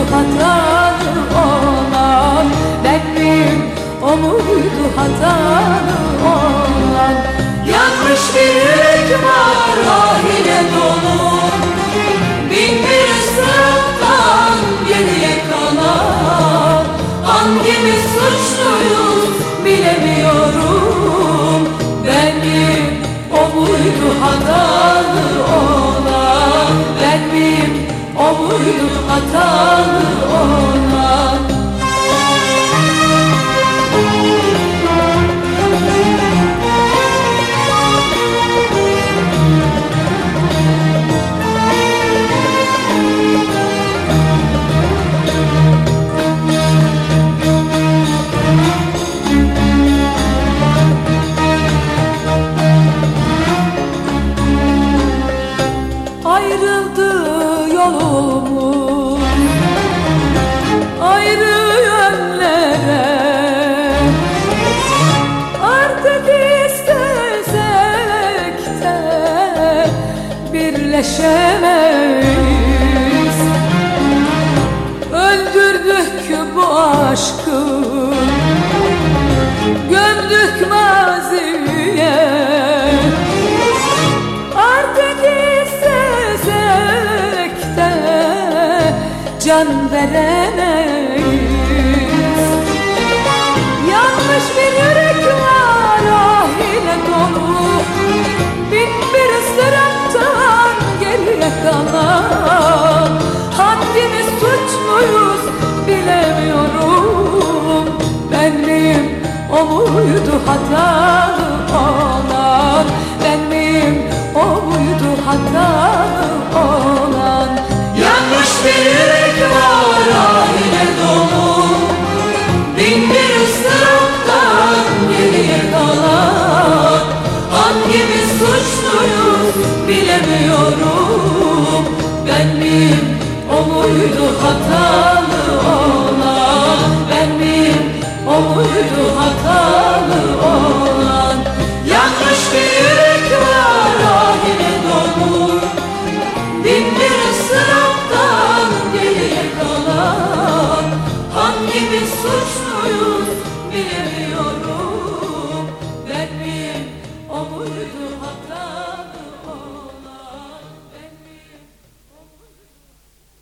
hatanı olan Benim o muydu hatanı olan? Yanlış bir hükmü hatalı olan birleşemeyiz Öldürdük bu aşkı Gömdük maziye. Artık istesek de Can veremeyiz. Yanlış bir yürek hatalı olan ben miyim o muydu hatalı